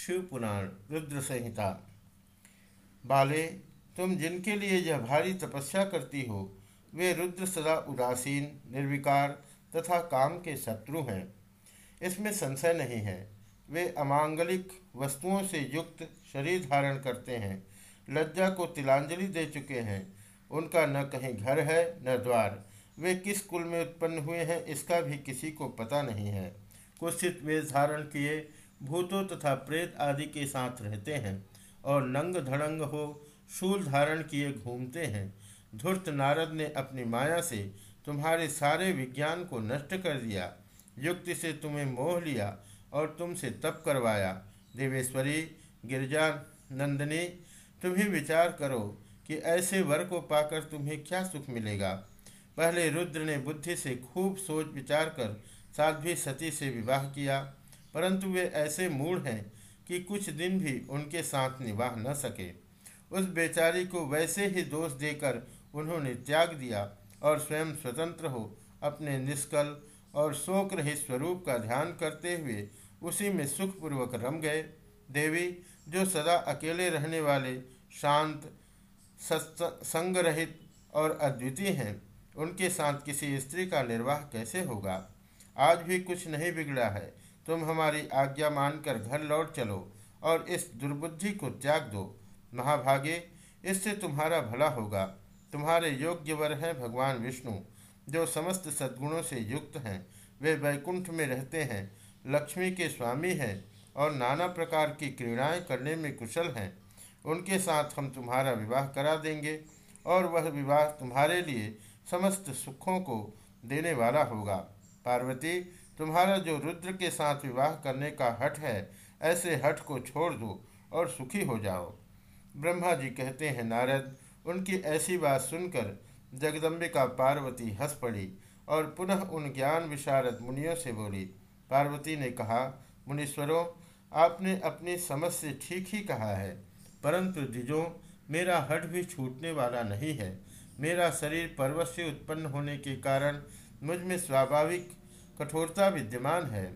शिवपुराण रुद्र संहिता बाले, तुम जिनके लिए यह भारी तपस्या करती हो, वे रुद्र सदा उदासीन, निर्विकार तथा काम के शत्रु हैं। इसमें संशय नहीं है, वे अमांगलिक वस्तुओं से युक्त शरीर धारण करते हैं, लज्जा को तिलांजलि दे चुके हैं। उनका न कहीं घर है, न द्वार। वे किस कुल में उत्पन्न हुए हैं, इसका भी किसी को पता नहीं है। कुत्सित वेश धारण किए भूतों तथा प्रेत आदि के साथ रहते हैं और नंग धड़ंग हो, शूल धारण किए घूमते हैं। धूर्त नारद ने अपनी माया से तुम्हारे सारे विज्ञान को नष्ट कर दिया, युक्ति से तुम्हें मोह लिया और तुमसे तप करवाया। देवेश्वरी गिरजा नंदनी तुम्हें विचार करो कि ऐसे वर को पाकर तुम्हें क्या सुख मिलेगा। पहले रुद्र ने बुद्धि से खूब सोच विचार कर साध्वी सती से विवाह किया। परंतु वे ऐसे मूढ़ हैं कि कुछ दिन भी उनके साथ निवाह न सके। उस बेचारी को वैसे ही दोष देकर उन्होंने त्याग दिया और स्वयं स्वतंत्र हो अपने निष्कल और शोक रहित स्वरूप का ध्यान करते हुए उसी में सुखपूर्वक रम गए। देवी, जो सदा अकेले रहने वाले, शांत संग रहित और अद्वितीय हैं, उनके साथ किसी स्त्री का निर्वाह कैसे होगा? आज भी कुछ नहीं बिगड़ा है। तुम हमारी आज्ञा मानकर घर लौट चलो और इस दुर्बुद्धि को त्याग दो। महाभागे, इससे तुम्हारा भला होगा। तुम्हारे योग्य वर हैं भगवान विष्णु, जो समस्त सद्गुणों से युक्त हैं। वे वैकुंठ में रहते हैं, लक्ष्मी के स्वामी हैं और नाना प्रकार की क्रीड़ाएँ करने में कुशल हैं। उनके साथ हम तुम्हारा विवाह करा देंगे और वह विवाह तुम्हारे लिए समस्त सुखों को देने वाला होगा। पार्वती तुम्हारा जो रुद्र के साथ विवाह करने का हट है, ऐसे हट को छोड़ दो और सुखी हो जाओ। ब्रह्मा जी कहते हैं, नारद, उनकी ऐसी बात सुनकर जगदम्बिका पार्वती हंस पड़ी और पुनः उन ज्ञान विशारद मुनियों से बोली, पार्वती ने कहा, मुनीश्वरों, आपने अपनी समझ से ठीक ही कहा है, परंतु द्विजों, मेरा हट भी छूटने वाला नहीं है। मेरा शरीर पर्वत से उत्पन्न होने के कारण मुझमें स्वाभाविक कठोरता विद्यमान है।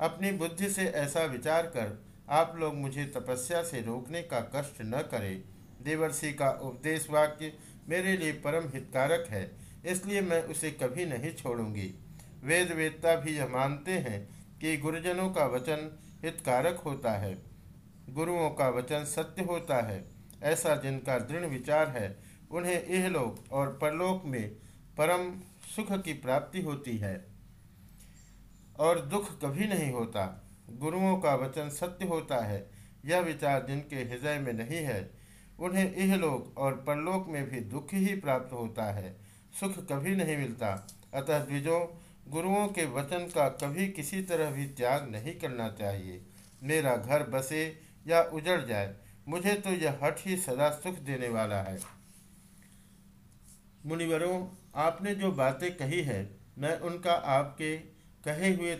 अपनी बुद्धि से ऐसा विचार कर, आप लोग मुझे तपस्या से रोकने का कष्ट न करें। देवर्षि का उपदेश वाक्य मेरे लिए परम हितकारक है, इसलिए मैं उसे कभी नहीं छोड़ूँगी। वेद वेदता भी यह मानते हैं कि गुरुजनों का वचन हितकारक होता है। गुरुओं का वचन सत्य होता है, ऐसा जिनका दृढ़ विचार है, उन्हें इहलोक और परलोक में परम सुख की प्राप्ति होती है। और दुख कभी नहीं होता। गुरुओं का वचन सत्य होता है। यह विचार जिनके हृदय में नहीं है, उन्हें इहलोक और परलोक में भी दुख ही प्राप्त होता है। सुख कभी नहीं मिलता। अतः द्विजों, गुरुओं के वचन का कभी किसी तरह भी त्याग नहीं करना चाहिए। मेरा घर बसे या उजड़ जाए, मुझे तो यह हठ ही सदा सुख देने वाला है। मुनिवरों, आपने जो बातें कही है, मैं उनका आपके कहे हुए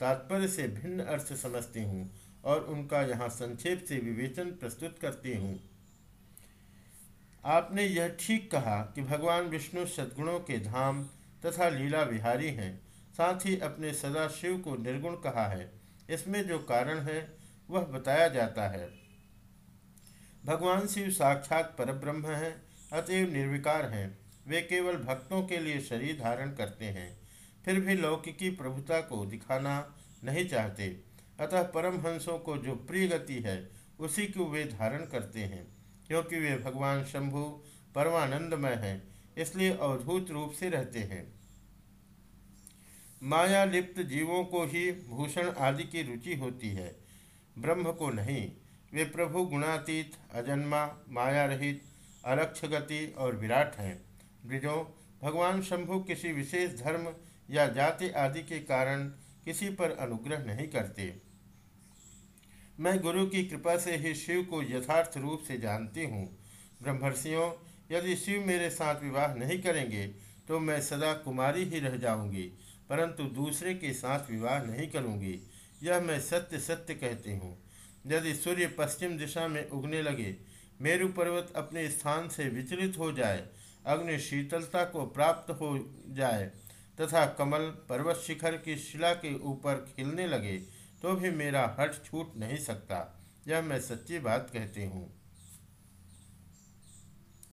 तात्पर्य से भिन्न अर्थ समझती हूँ और उनका यहाँ संक्षेप से विवेचन प्रस्तुत करती हूँ। आपने यह ठीक कहा कि भगवान विष्णु सद्गुणों के धाम तथा लीला विहारी हैं, साथ ही अपने सदा शिव को निर्गुण कहा है। इसमें जो कारण है, वह बताया जाता है। भगवान शिव साक्षात परब्रह्म हैं, अतएव निर्विकार हैं। वे केवल भक्तों के लिए शरीर धारण करते हैं। फिर भी लौकिकी प्रभुता को दिखाना नहीं चाहते। अतः परमहंसों को जो प्रिय गति है, उसी को वे धारण करते हैं, क्योंकि वे भगवान शंभु परमानंदमय हैं, इसलिए अवधूत रूप से रहते हैं। माया लिप्त जीवों को ही भूषण आदि की रुचि होती है। ब्रह्म को नहीं, वे प्रभु गुणातीत, अजन्मा माया रहित अलक्ष गति और विराट हैं। ब्रिजो भगवान शंभु किसी विशेष धर्म या जाति आदि के कारण किसी पर अनुग्रह नहीं करते। मैं गुरु की कृपा से ही शिव को यथार्थ रूप से जानती हूँ। ब्रह्मर्षियों, यदि शिव मेरे साथ विवाह नहीं करेंगे तो मैं सदा कुमारी ही रह जाऊँगी, परंतु दूसरे के साथ विवाह नहीं करूँगी। यह मैं सत्य सत्य कहती हूँ। यदि सूर्य पश्चिम दिशा में उगने लगे, मेरु पर्वत अपने स्थान से विचलित हो जाए, अग्नि शीतलता को प्राप्त हो जाए तथा कमल पर्वत शिखर की शिला के ऊपर खिलने लगे तो भी मेरा हट छूट नहीं सकता। यह मैं सच्ची बात कहती हूँ।